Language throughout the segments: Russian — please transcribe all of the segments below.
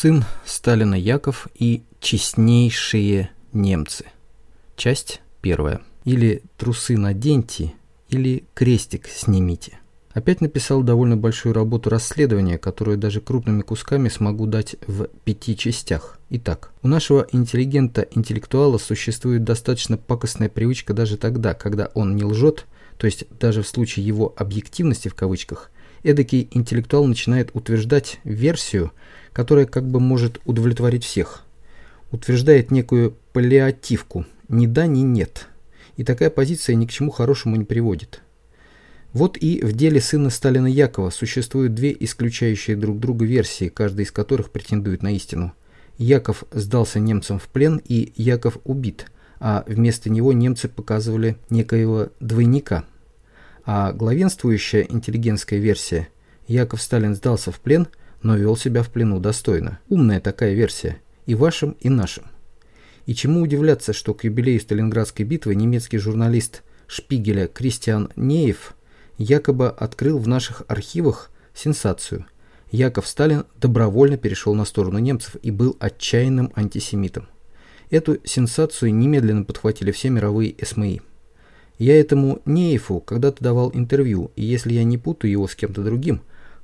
Сын Сталина Яков и честнейшие немцы. Часть первая. Или трусы наденьте, или крестик снимите. Опять написал довольно большую работу расследования, которую даже крупными кусками смогу дать в пяти частях. Итак, у нашего интеллигента-интеллектуала существует достаточно пакостная привычка даже тогда, когда он не лжет, то есть даже в случае его «объективности» в кавычках, эдакий интеллектуал начинает утверждать версию, которая как бы может удовлетворить всех. Утверждает некую паллиативку «ни да, ни нет». И такая позиция ни к чему хорошему не приводит. Вот и в деле сына Сталина Якова существуют две исключающие друг друга версии, каждая из которых претендует на истину. Яков сдался немцам в плен и Яков убит, а вместо него немцы показывали некоего двойника. А главенствующая интеллигентская версия Яков Сталин сдался в плен, но вел себя в плену достойно. Умная такая версия. И вашим, и нашим. И чему удивляться, что к юбилею Сталинградской битвы немецкий журналист Шпигеля Кристиан Неев якобы открыл в наших архивах сенсацию. Яков Сталин добровольно перешел на сторону немцев и был отчаянным антисемитом. Эту сенсацию немедленно подхватили все мировые СМИ. Я этому Нееву когда-то давал интервью, и если я не путаю его с кем-то другим,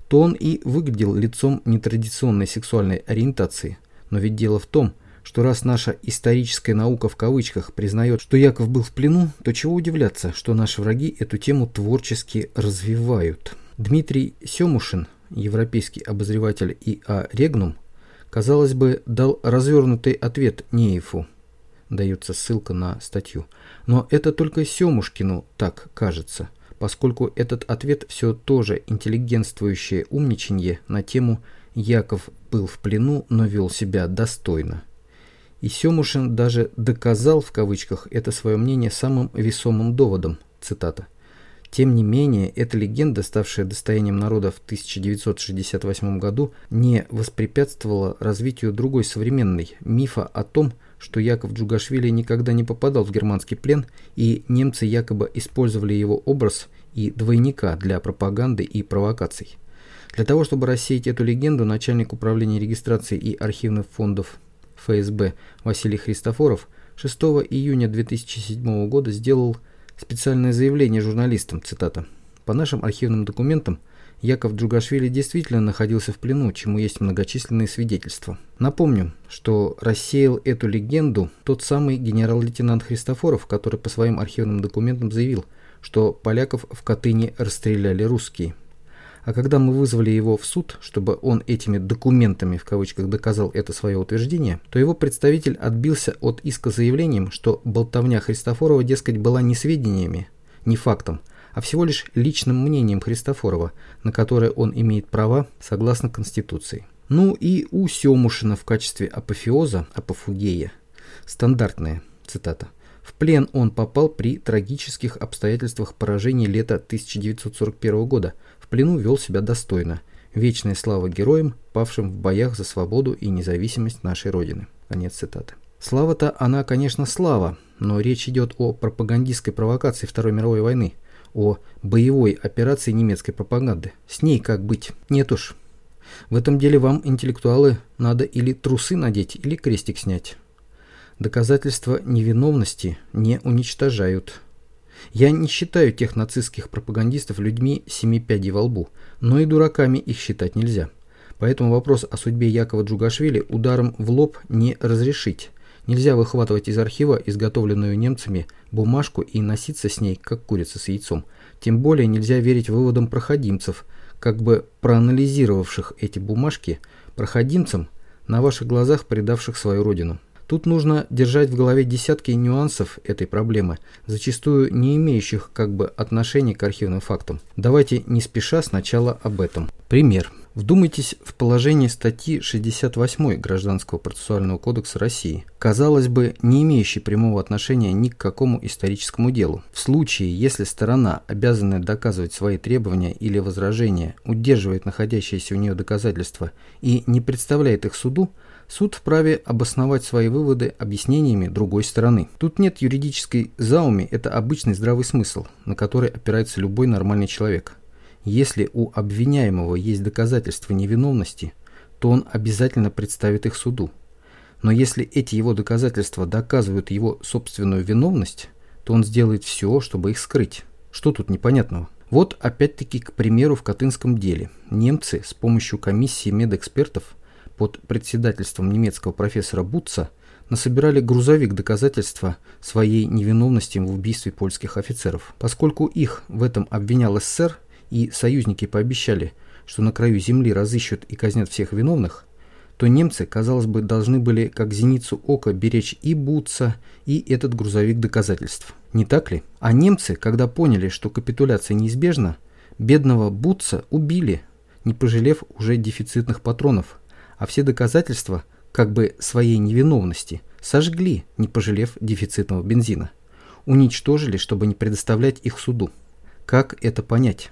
то он и выглядел лицом нетрадиционной сексуальной ориентации. Но ведь дело в том, что раз наша историческая наука в кавычках признает, что Яков был в плену, то чего удивляться, что наши враги эту тему творчески развивают. Дмитрий Семушин, европейский обозреватель ИА «Регнум», казалось бы, дал развернутый ответ Нееву. Дается ссылка на статью. Но это только Семушкину так кажется, поскольку этот ответ все тоже интеллигентствующее умничанье на тему «Яков был в плену, но вел себя достойно». И Семушин даже «доказал» в кавычках это свое мнение самым весомым доводом, цитата. Тем не менее, эта легенда, ставшая достоянием народа в 1968 году, не воспрепятствовала развитию другой современной мифа о том, что Яков Джугашвили никогда не попадал в германский плен, и немцы якобы использовали его образ и двойника для пропаганды и провокаций. Для того, чтобы рассеять эту легенду, начальник управления регистрации и архивных фондов ФСБ Василий Христофоров 6 июня 2007 года сделал специальное заявление журналистам, цитата. «По нашим архивным документам, Яков Джугашвили действительно находился в плену, чему есть многочисленные свидетельства. Напомню, что рассеял эту легенду тот самый генерал-лейтенант Христофоров, который по своим архивным документам заявил, что поляков в Катыни расстреляли русские. А когда мы вызвали его в суд, чтобы он этими «документами» в кавычках доказал это свое утверждение, то его представитель отбился от иска заявлением, что болтовня Христофорова, дескать, была не сведениями, не фактом, а всего лишь личным мнением Христофорова, на которое он имеет права согласно Конституции. Ну и у Семушина в качестве апофеоза, апофугея, стандартная цитата. В плен он попал при трагических обстоятельствах поражения лета 1941 года – в плену вел себя достойно. Вечная слава героям, павшим в боях за свободу и независимость нашей Родины. Конец цитаты. Слава-то она, конечно, слава, но речь идет о пропагандистской провокации Второй мировой войны, о боевой операции немецкой пропаганды. С ней как быть? Нет уж. В этом деле вам, интеллектуалы, надо или трусы надеть, или крестик снять. Доказательства невиновности не уничтожают. Я не считаю тех нацистских пропагандистов людьми семи пядей во лбу, но и дураками их считать нельзя. Поэтому вопрос о судьбе Якова Джугашвили ударом в лоб не разрешить. Нельзя выхватывать из архива изготовленную немцами бумажку и носиться с ней, как курица с яйцом. Тем более нельзя верить выводам проходимцев, как бы проанализировавших эти бумажки, проходимцам, на ваших глазах предавших свою родину. Тут нужно держать в голове десятки нюансов этой проблемы, зачастую не имеющих как бы отношения к архивным фактам. Давайте не спеша сначала об этом. Пример. Вдумайтесь в положение статьи 68 Гражданского процессуального кодекса России, казалось бы, не имеющей прямого отношения ни к какому историческому делу. В случае, если сторона, обязанная доказывать свои требования или возражения, удерживает находящиеся у нее доказательства и не представляет их суду, суд вправе обосновать свои выводы объяснениями другой стороны. Тут нет юридической зауми, это обычный здравый смысл, на который опирается любой нормальный человек. Если у обвиняемого есть доказательства невиновности, то он обязательно представит их суду. Но если эти его доказательства доказывают его собственную виновность, то он сделает все, чтобы их скрыть. Что тут непонятного? Вот опять-таки, к примеру, в Катынском деле. Немцы с помощью комиссии медэкспертов под председательством немецкого профессора Бутца насобирали грузовик доказательства своей невиновности в убийстве польских офицеров. Поскольку их в этом обвинял СССР, и союзники пообещали, что на краю земли разыщут и казнят всех виновных, то немцы, казалось бы, должны были как зеницу ока беречь и Бутца, и этот грузовик доказательств. Не так ли? А немцы, когда поняли, что капитуляция неизбежна, бедного Бутца убили, не пожалев уже дефицитных патронов, а все доказательства, как бы своей невиновности, сожгли, не пожалев дефицитного бензина. Уничтожили, чтобы не предоставлять их суду. Как это понять?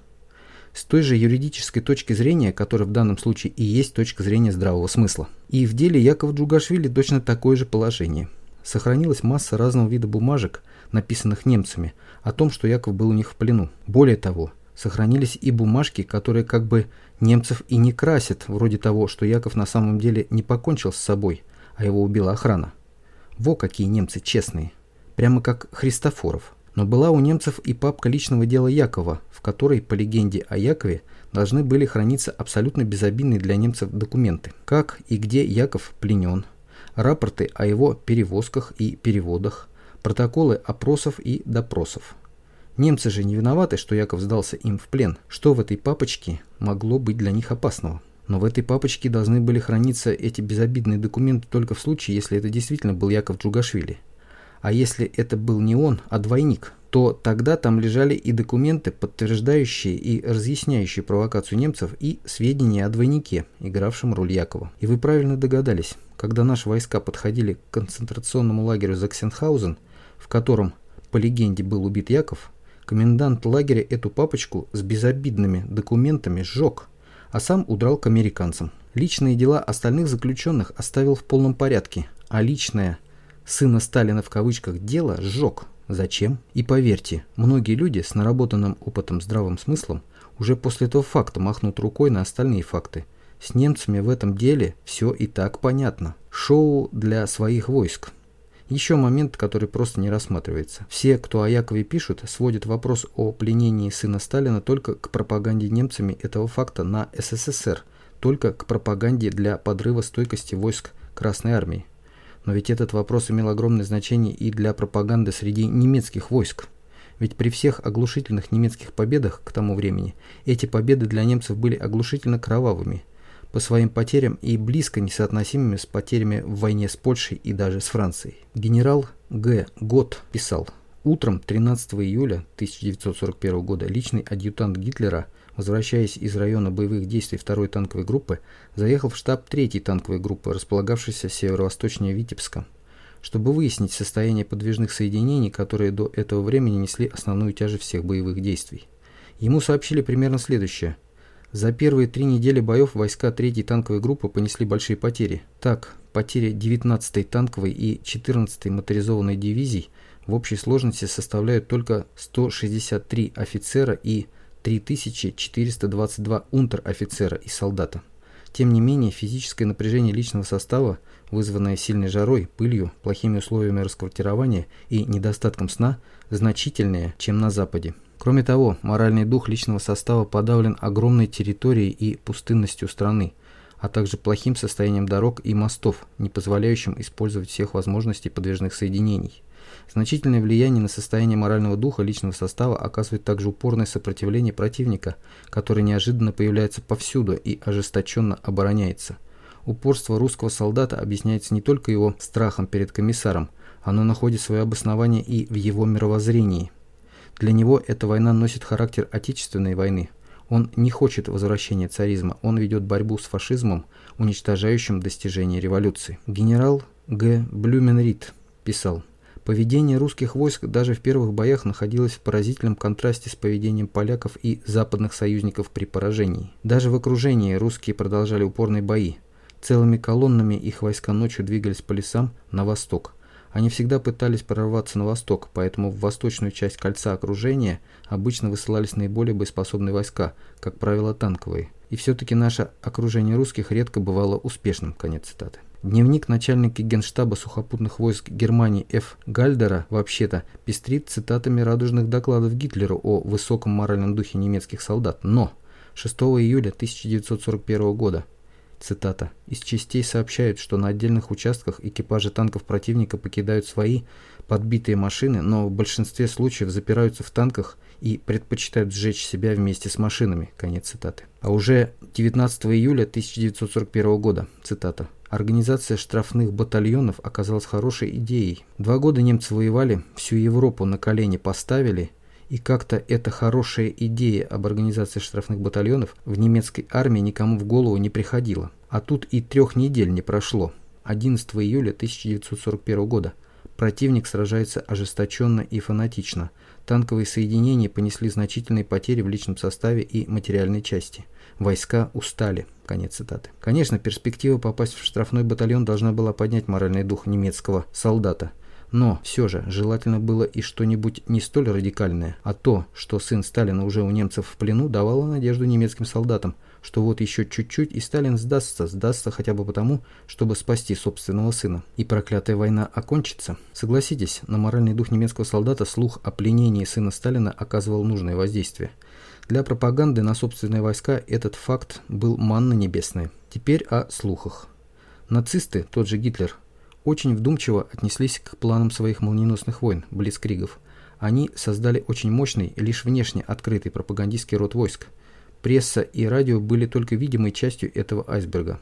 С той же юридической точки зрения, которая в данном случае и есть точка зрения здравого смысла. И в деле Якова Джугашвили точно такое же положение. Сохранилась масса разного вида бумажек, написанных немцами, о том, что Яков был у них в плену. Более того, сохранились и бумажки, которые как бы немцев и не красят, вроде того, что Яков на самом деле не покончил с собой, а его убила охрана. Во какие немцы честные. Прямо как Христофоров. Но была у немцев и папка личного дела Якова, в которой, по легенде о Якове, должны были храниться абсолютно безобидные для немцев документы. Как и где Яков пленен, рапорты о его перевозках и переводах, протоколы опросов и допросов. Немцы же не виноваты, что Яков сдался им в плен. Что в этой папочке могло быть для них опасного? Но в этой папочке должны были храниться эти безобидные документы только в случае, если это действительно был Яков Джугашвили. А если это был не он, а двойник, то тогда там лежали и документы, подтверждающие и разъясняющие провокацию немцев, и сведения о двойнике, игравшем роль Якова. И вы правильно догадались, когда наши войска подходили к концентрационному лагерю Заксенхаузен, в котором, по легенде, был убит Яков, комендант лагеря эту папочку с безобидными документами сжег, а сам удрал к американцам. Личные дела остальных заключенных оставил в полном порядке, а личное – сына Сталина в кавычках дело сжег. Зачем? И поверьте, многие люди с наработанным опытом здравым смыслом уже после этого факта махнут рукой на остальные факты. С немцами в этом деле все и так понятно. Шоу для своих войск. Еще момент, который просто не рассматривается. Все, кто о Якове пишут, сводят вопрос о пленении сына Сталина только к пропаганде немцами этого факта на СССР, только к пропаганде для подрыва стойкости войск Красной Армии. Но ведь этот вопрос имел огромное значение и для пропаганды среди немецких войск. Ведь при всех оглушительных немецких победах к тому времени эти победы для немцев были оглушительно кровавыми, по своим потерям и близко несоотносимыми с потерями в войне с Польшей и даже с Францией. Генерал Г. Гот писал, «Утром 13 июля 1941 года личный адъютант Гитлера – возвращаясь из района боевых действий 2-й танковой группы, заехал в штаб 3-й танковой группы, располагавшейся северо-восточнее Витебска, чтобы выяснить состояние подвижных соединений, которые до этого времени несли основную тяжесть всех боевых действий. Ему сообщили примерно следующее. За первые три недели боев войска 3-й танковой группы понесли большие потери. Так, потери 19-й танковой и 14-й моторизованной дивизий в общей сложности составляют только 163 офицера и 3422 унтер-офицера и солдата. Тем не менее, физическое напряжение личного состава, вызванное сильной жарой, пылью, плохими условиями расквартирования и недостатком сна, значительнее, чем на Западе. Кроме того, моральный дух личного состава подавлен огромной территорией и пустынностью страны, а также плохим состоянием дорог и мостов, не позволяющим использовать всех возможностей подвижных соединений. Значительное влияние на состояние морального духа личного состава оказывает также упорное сопротивление противника, который неожиданно появляется повсюду и ожесточенно обороняется. Упорство русского солдата объясняется не только его страхом перед комиссаром, оно находит свое обоснование и в его мировоззрении. Для него эта война носит характер отечественной войны. Он не хочет возвращения царизма, он ведет борьбу с фашизмом, уничтожающим достижения революции. Генерал Г. Блюменрид писал – Поведение русских войск даже в первых боях находилось в поразительном контрасте с поведением поляков и западных союзников при поражении. Даже в окружении русские продолжали упорные бои. Целыми колоннами их войска ночью двигались по лесам на восток, Они всегда пытались прорваться на восток, поэтому в восточную часть кольца окружения обычно высылались наиболее боеспособные войска, как правило танковые. И все-таки наше окружение русских редко бывало успешным. Конец цитаты. Дневник начальника генштаба сухопутных войск Германии Ф. Гальдера вообще-то пестрит цитатами радужных докладов Гитлеру о высоком моральном духе немецких солдат. Но 6 июля 1941 года Цитата. «Из частей сообщают, что на отдельных участках экипажи танков противника покидают свои подбитые машины, но в большинстве случаев запираются в танках и предпочитают сжечь себя вместе с машинами». Конец цитаты. А уже 19 июля 1941 года, цитата, Организация штрафных батальонов оказалась хорошей идеей. Два года немцы воевали, всю Европу на колени поставили – и как-то эта хорошая идея об организации штрафных батальонов в немецкой армии никому в голову не приходила. А тут и трех недель не прошло. 11 июля 1941 года. Противник сражается ожесточенно и фанатично. Танковые соединения понесли значительные потери в личном составе и материальной части. Войска устали. Конец цитаты. Конечно, перспектива попасть в штрафной батальон должна была поднять моральный дух немецкого солдата – но все же желательно было и что-нибудь не столь радикальное, а то, что сын Сталина уже у немцев в плену, давало надежду немецким солдатам, что вот еще чуть-чуть и Сталин сдастся, сдастся хотя бы потому, чтобы спасти собственного сына. И проклятая война окончится. Согласитесь, на моральный дух немецкого солдата слух о пленении сына Сталина оказывал нужное воздействие. Для пропаганды на собственные войска этот факт был манна небесная. Теперь о слухах. Нацисты, тот же Гитлер, очень вдумчиво отнеслись к планам своих молниеносных войн, блицкригов. Они создали очень мощный, лишь внешне открытый пропагандистский род войск. Пресса и радио были только видимой частью этого айсберга.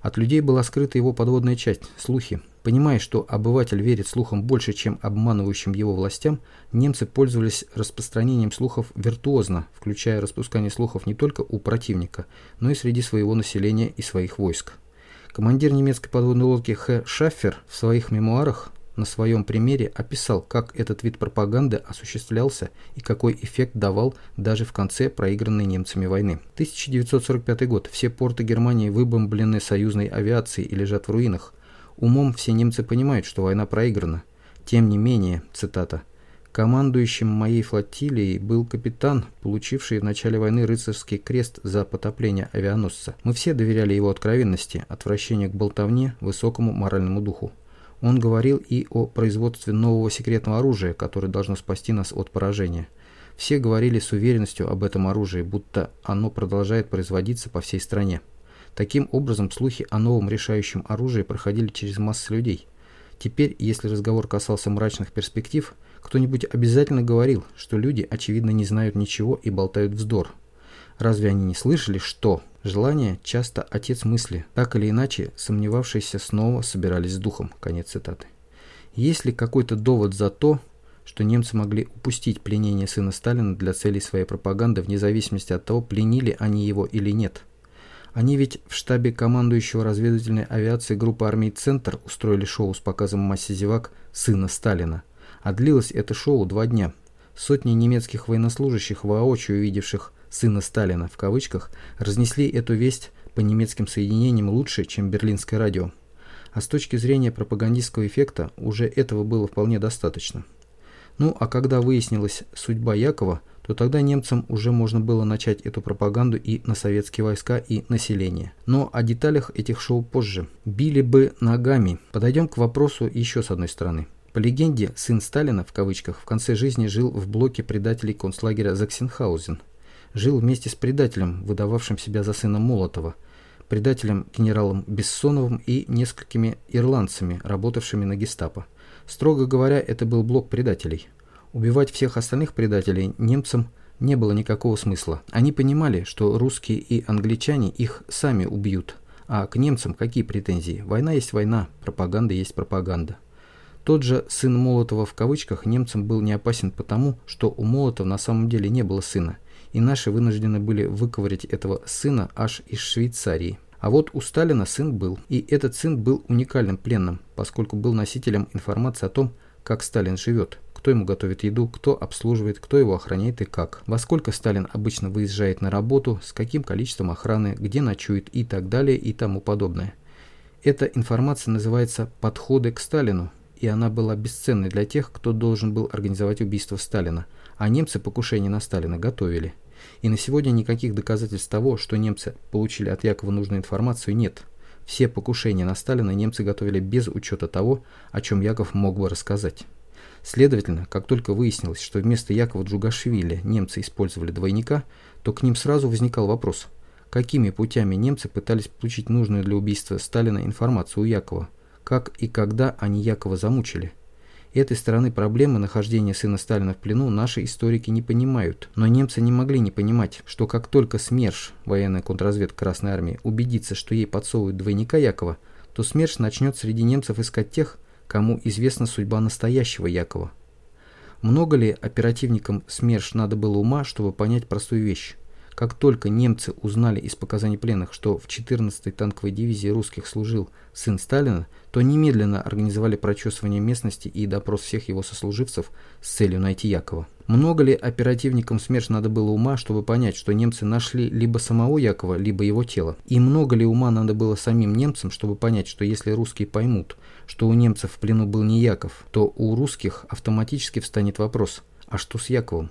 От людей была скрыта его подводная часть – слухи. Понимая, что обыватель верит слухам больше, чем обманывающим его властям, немцы пользовались распространением слухов виртуозно, включая распускание слухов не только у противника, но и среди своего населения и своих войск. Командир немецкой подводной лодки Х. Шаффер в своих мемуарах на своем примере описал, как этот вид пропаганды осуществлялся и какой эффект давал даже в конце проигранной немцами войны. 1945 год. Все порты Германии выбомблены союзной авиацией и лежат в руинах. Умом все немцы понимают, что война проиграна. Тем не менее, цитата, Командующим моей флотилией был капитан, получивший в начале войны рыцарский крест за потопление авианосца. Мы все доверяли его откровенности, отвращению к болтовне, высокому моральному духу. Он говорил и о производстве нового секретного оружия, которое должно спасти нас от поражения. Все говорили с уверенностью об этом оружии, будто оно продолжает производиться по всей стране. Таким образом, слухи о новом решающем оружии проходили через массы людей. Теперь, если разговор касался мрачных перспектив, кто-нибудь обязательно говорил, что люди, очевидно, не знают ничего и болтают вздор. Разве они не слышали, что желание часто отец мысли, так или иначе сомневавшиеся снова собирались с духом? Конец цитаты. Есть ли какой-то довод за то, что немцы могли упустить пленение сына Сталина для целей своей пропаганды вне зависимости от того, пленили они его или нет? Они ведь в штабе командующего разведывательной авиации группы армий «Центр» устроили шоу с показом массе зевак сына Сталина – а длилось это шоу два дня. Сотни немецких военнослужащих, воочию увидевших «сына Сталина» в кавычках, разнесли эту весть по немецким соединениям лучше, чем берлинское радио. А с точки зрения пропагандистского эффекта уже этого было вполне достаточно. Ну а когда выяснилась судьба Якова, то тогда немцам уже можно было начать эту пропаганду и на советские войска, и население. Но о деталях этих шоу позже. Били бы ногами. Подойдем к вопросу еще с одной стороны. По легенде, сын Сталина, в кавычках, в конце жизни жил в блоке предателей концлагеря Заксенхаузен. Жил вместе с предателем, выдававшим себя за сына Молотова, предателем генералом Бессоновым и несколькими ирландцами, работавшими на гестапо. Строго говоря, это был блок предателей. Убивать всех остальных предателей немцам не было никакого смысла. Они понимали, что русские и англичане их сами убьют. А к немцам какие претензии? Война есть война, пропаганда есть пропаганда. Тот же «сын Молотова» в кавычках немцам был не опасен потому, что у Молотова на самом деле не было сына, и наши вынуждены были выковырять этого сына аж из Швейцарии. А вот у Сталина сын был, и этот сын был уникальным пленным, поскольку был носителем информации о том, как Сталин живет, кто ему готовит еду, кто обслуживает, кто его охраняет и как. Во сколько Сталин обычно выезжает на работу, с каким количеством охраны, где ночует и так далее и тому подобное. Эта информация называется «подходы к Сталину», и она была бесценной для тех, кто должен был организовать убийство Сталина, а немцы покушение на Сталина готовили. И на сегодня никаких доказательств того, что немцы получили от Якова нужную информацию, нет. Все покушения на Сталина немцы готовили без учета того, о чем Яков мог бы рассказать. Следовательно, как только выяснилось, что вместо Якова Джугашвили немцы использовали двойника, то к ним сразу возникал вопрос, какими путями немцы пытались получить нужную для убийства Сталина информацию у Якова, как и когда они Якова замучили – Этой стороны проблемы нахождения сына Сталина в плену наши историки не понимают. Но немцы не могли не понимать, что как только СМЕРШ, военная контрразведка Красной Армии, убедится, что ей подсовывают двойника Якова, то СМЕРШ начнет среди немцев искать тех, кому известна судьба настоящего Якова. Много ли оперативникам СМЕРШ надо было ума, чтобы понять простую вещь? Как только немцы узнали из показаний пленных, что в 14-й танковой дивизии русских служил сын Сталина, то немедленно организовали прочесывание местности и допрос всех его сослуживцев с целью найти Якова. Много ли оперативникам СМЕРШ надо было ума, чтобы понять, что немцы нашли либо самого Якова, либо его тело? И много ли ума надо было самим немцам, чтобы понять, что если русские поймут, что у немцев в плену был не Яков, то у русских автоматически встанет вопрос «А что с Яковом?»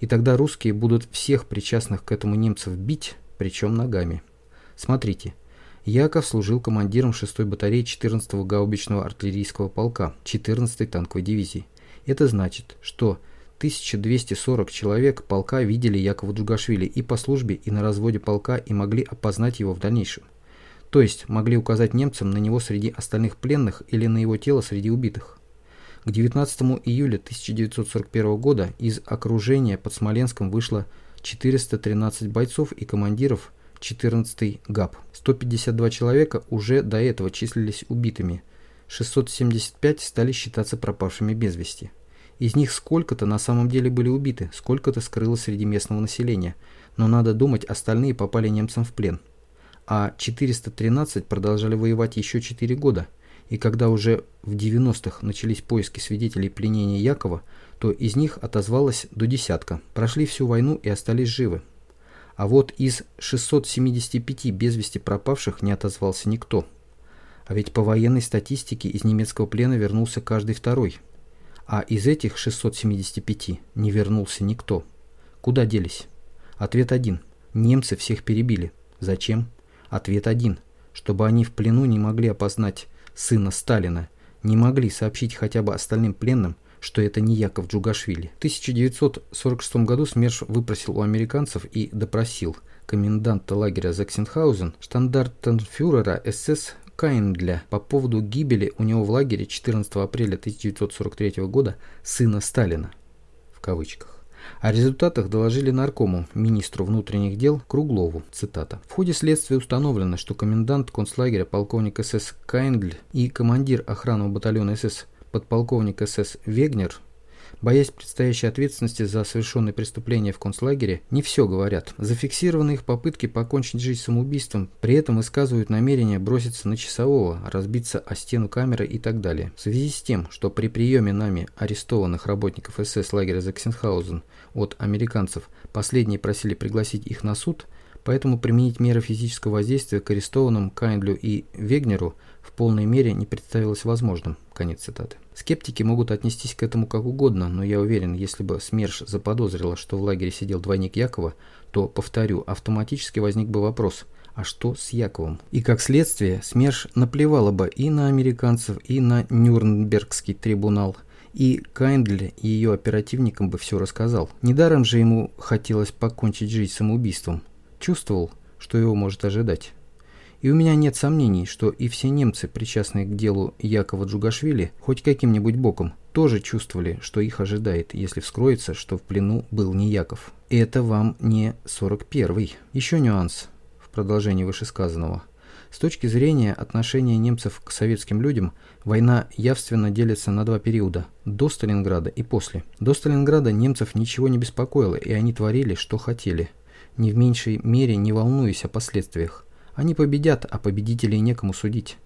И тогда русские будут всех причастных к этому немцев бить, причем ногами. Смотрите. Яков служил командиром 6-й батареи 14-го гаубичного артиллерийского полка 14-й танковой дивизии. Это значит, что 1240 человек полка видели Якова Джугашвили и по службе, и на разводе полка и могли опознать его в дальнейшем. То есть могли указать немцам на него среди остальных пленных или на его тело среди убитых. К 19 июля 1941 года из окружения под Смоленском вышло 413 бойцов и командиров 14-й ГАП. 152 человека уже до этого числились убитыми, 675 стали считаться пропавшими без вести. Из них сколько-то на самом деле были убиты, сколько-то скрылось среди местного населения, но надо думать, остальные попали немцам в плен. А 413 продолжали воевать еще 4 года – и когда уже в 90-х начались поиски свидетелей пленения Якова, то из них отозвалось до десятка. Прошли всю войну и остались живы. А вот из 675 без вести пропавших не отозвался никто. А ведь по военной статистике из немецкого плена вернулся каждый второй. А из этих 675 не вернулся никто. Куда делись? Ответ один. Немцы всех перебили. Зачем? Ответ один. Чтобы они в плену не могли опознать сына Сталина, не могли сообщить хотя бы остальным пленным, что это не Яков Джугашвили. В 1946 году СМЕРШ выпросил у американцев и допросил коменданта лагеря Заксенхаузен, штандартенфюрера СС Кайндля по поводу гибели у него в лагере 14 апреля 1943 года сына Сталина. В кавычках. О результатах доложили наркому, министру внутренних дел Круглову. Цитата. В ходе следствия установлено, что комендант концлагеря полковник СС Кайндль и командир охранного батальона СС подполковник СС Вегнер боясь предстоящей ответственности за совершенные преступления в концлагере, не все говорят. Зафиксированы их попытки покончить жизнь самоубийством, при этом высказывают намерение броситься на часового, разбиться о стену камеры и так далее. В связи с тем, что при приеме нами арестованных работников СС лагеря Заксенхаузен от американцев последние просили пригласить их на суд, поэтому применить меры физического воздействия к арестованным Кайндлю и Вегнеру в полной мере не представилось возможным. Конец цитаты. Скептики могут отнестись к этому как угодно, но я уверен, если бы СМЕРШ заподозрила, что в лагере сидел двойник Якова, то, повторю, автоматически возник бы вопрос, а что с Яковом? И как следствие, СМЕРШ наплевала бы и на американцев, и на Нюрнбергский трибунал, и Кайндль и ее оперативникам бы все рассказал. Недаром же ему хотелось покончить жизнь самоубийством. Чувствовал, что его может ожидать. И у меня нет сомнений, что и все немцы, причастные к делу Якова Джугашвили, хоть каким-нибудь боком, тоже чувствовали, что их ожидает, если вскроется, что в плену был не Яков. Это вам не 41-й. Еще нюанс в продолжении вышесказанного. С точки зрения отношения немцев к советским людям, война явственно делится на два периода – до Сталинграда и после. До Сталинграда немцев ничего не беспокоило, и они творили, что хотели, не в меньшей мере не волнуясь о последствиях. Они победят, а победителей некому судить.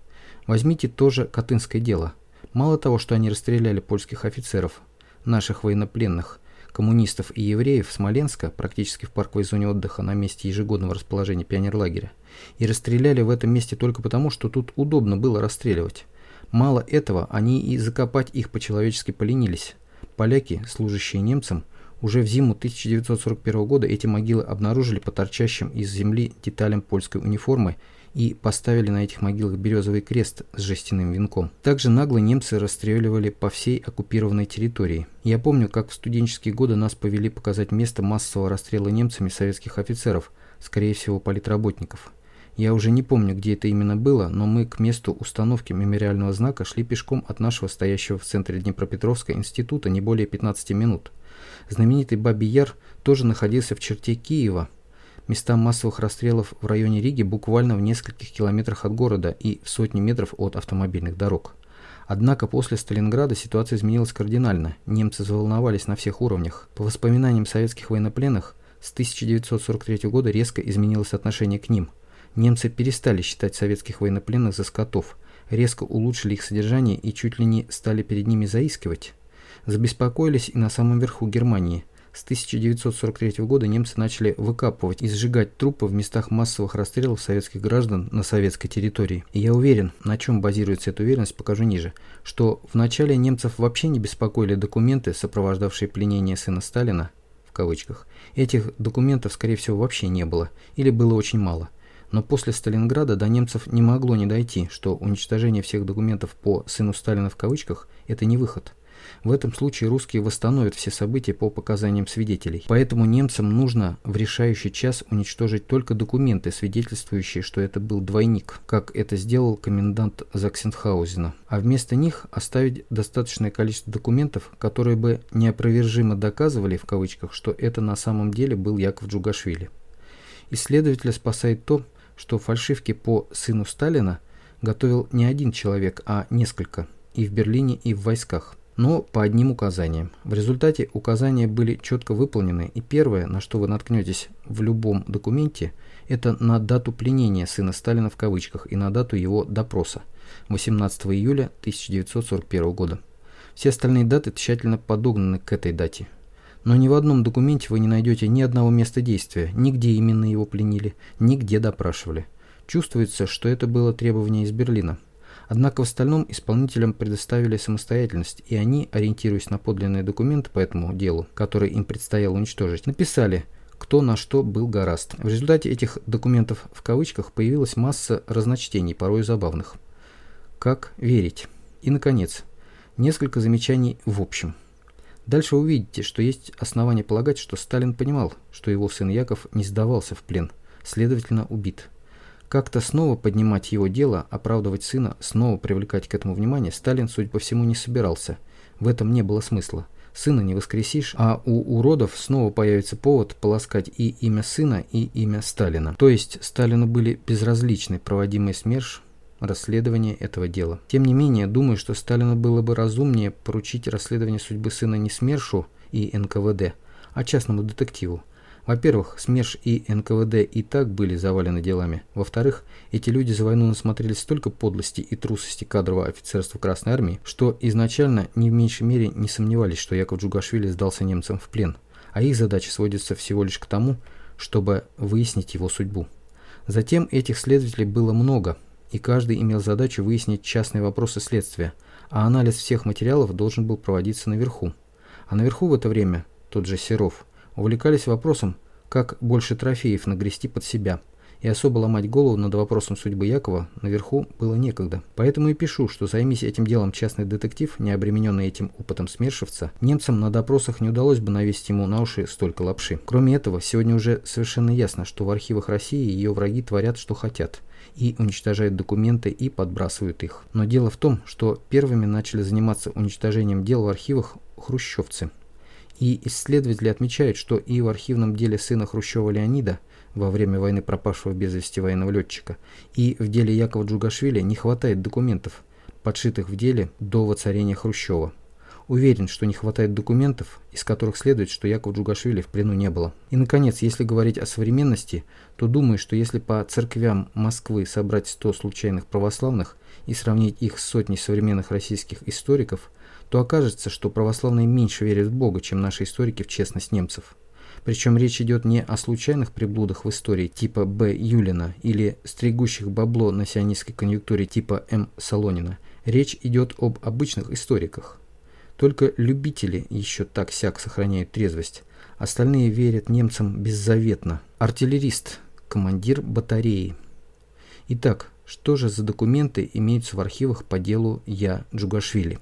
Возьмите тоже Катынское дело. Мало того, что они расстреляли польских офицеров, наших военнопленных, коммунистов и евреев Смоленска, практически в парковой зоне отдыха на месте ежегодного расположения пионерлагеря, и расстреляли в этом месте только потому, что тут удобно было расстреливать. Мало этого, они и закопать их по-человечески поленились. Поляки, служащие немцам, уже в зиму 1941 года эти могилы обнаружили по торчащим из земли деталям польской униформы и поставили на этих могилах березовый крест с жестяным венком. Также нагло немцы расстреливали по всей оккупированной территории. Я помню, как в студенческие годы нас повели показать место массового расстрела немцами советских офицеров, скорее всего политработников. Я уже не помню, где это именно было, но мы к месту установки мемориального знака шли пешком от нашего стоящего в центре Днепропетровска института не более 15 минут. Знаменитый Бабий Яр тоже находился в черте Киева. Места массовых расстрелов в районе Риги буквально в нескольких километрах от города и в сотни метров от автомобильных дорог. Однако после Сталинграда ситуация изменилась кардинально. Немцы заволновались на всех уровнях. По воспоминаниям советских военнопленных, с 1943 года резко изменилось отношение к ним. Немцы перестали считать советских военнопленных за скотов, резко улучшили их содержание и чуть ли не стали перед ними заискивать. Забеспокоились и на самом верху Германии. С 1943 года немцы начали выкапывать и сжигать трупы в местах массовых расстрелов советских граждан на советской территории. И я уверен, на чем базируется эта уверенность, покажу ниже, что в начале немцев вообще не беспокоили документы, сопровождавшие пленение сына Сталина, в кавычках. Этих документов, скорее всего, вообще не было, или было очень мало. Но после Сталинграда до немцев не могло не дойти, что уничтожение всех документов по «сыну Сталина» в кавычках – это не выход. В этом случае русские восстановят все события по показаниям свидетелей. Поэтому немцам нужно в решающий час уничтожить только документы, свидетельствующие, что это был двойник, как это сделал комендант Заксенхаузена. А вместо них оставить достаточное количество документов, которые бы неопровержимо доказывали, в кавычках, что это на самом деле был Яков Джугашвили. Исследователя спасает то, что фальшивки по сыну Сталина готовил не один человек, а несколько, и в Берлине, и в войсках но по одним указаниям. В результате указания были четко выполнены, и первое, на что вы наткнетесь в любом документе, это на дату пленения сына Сталина в кавычках и на дату его допроса 18 июля 1941 года. Все остальные даты тщательно подогнаны к этой дате. Но ни в одном документе вы не найдете ни одного места действия, нигде именно его пленили, нигде допрашивали. Чувствуется, что это было требование из Берлина. Однако в остальном исполнителям предоставили самостоятельность, и они, ориентируясь на подлинные документы по этому делу, которые им предстояло уничтожить, написали кто на что был гораст. В результате этих документов в кавычках появилась масса разночтений, порой забавных. Как верить? И, наконец, несколько замечаний в общем. Дальше увидите, что есть основания полагать, что Сталин понимал, что его сын Яков не сдавался в плен, следовательно, убит. Как-то снова поднимать его дело, оправдывать сына, снова привлекать к этому внимание Сталин, судя по всему, не собирался. В этом не было смысла. Сына не воскресишь, а у уродов снова появится повод полоскать и имя сына, и имя Сталина. То есть Сталину были безразличны проводимый СМЕРШ, расследование этого дела. Тем не менее, думаю, что Сталину было бы разумнее поручить расследование судьбы сына не СМЕРШу и НКВД, а частному детективу. Во-первых, СМЕРШ и НКВД и так были завалены делами. Во-вторых, эти люди за войну насмотрелись столько подлости и трусости кадрового офицерства Красной Армии, что изначально ни в меньшей мере не сомневались, что Яков Джугашвили сдался немцам в плен. А их задача сводится всего лишь к тому, чтобы выяснить его судьбу. Затем этих следователей было много, и каждый имел задачу выяснить частные вопросы следствия, а анализ всех материалов должен был проводиться наверху. А наверху в это время тот же Серов – увлекались вопросом, как больше трофеев нагрести под себя, и особо ломать голову над вопросом судьбы Якова наверху было некогда. Поэтому и пишу, что займись этим делом частный детектив, не обремененный этим опытом смершивца, немцам на допросах не удалось бы навесить ему на уши столько лапши. Кроме этого, сегодня уже совершенно ясно, что в архивах России ее враги творят, что хотят и уничтожают документы и подбрасывают их. Но дело в том, что первыми начали заниматься уничтожением дел в архивах хрущевцы – и исследователи отмечают, что и в архивном деле сына Хрущева Леонида, во время войны пропавшего без вести военного летчика, и в деле Якова Джугашвили не хватает документов, подшитых в деле до воцарения Хрущева. Уверен, что не хватает документов, из которых следует, что Яков Джугашвили в плену не было. И, наконец, если говорить о современности, то думаю, что если по церквям Москвы собрать 100 случайных православных и сравнить их с сотней современных российских историков – то окажется, что православные меньше верят в Бога, чем наши историки в честность немцев. Причем речь идет не о случайных приблудах в истории типа Б. Юлина или стригущих бабло на сионистской конъюнктуре типа М. Солонина. Речь идет об обычных историках. Только любители еще так-сяк сохраняют трезвость. Остальные верят немцам беззаветно. Артиллерист, командир батареи. Итак, что же за документы имеются в архивах по делу Я Джугашвили?